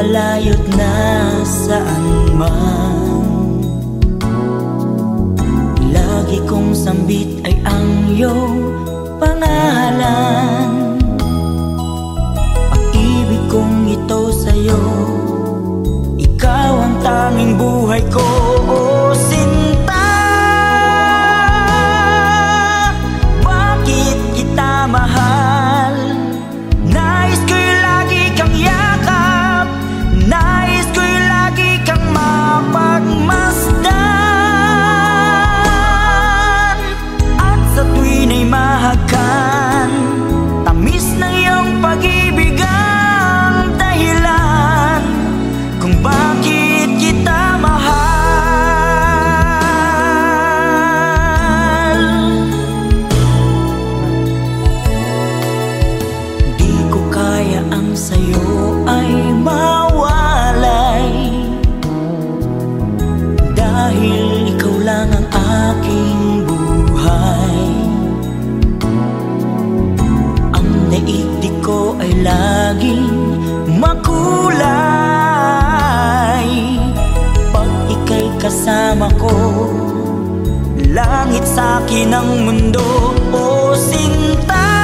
Malayo't nasaan man. Lagi kong sambit ay ang iyong sayo ay mawalay. Dahil ikaw lang ang aking buhay. Ang daigdig ko ay laging makulay. Pag ika'y kasama ko Langit sa akin ang mundo O sinta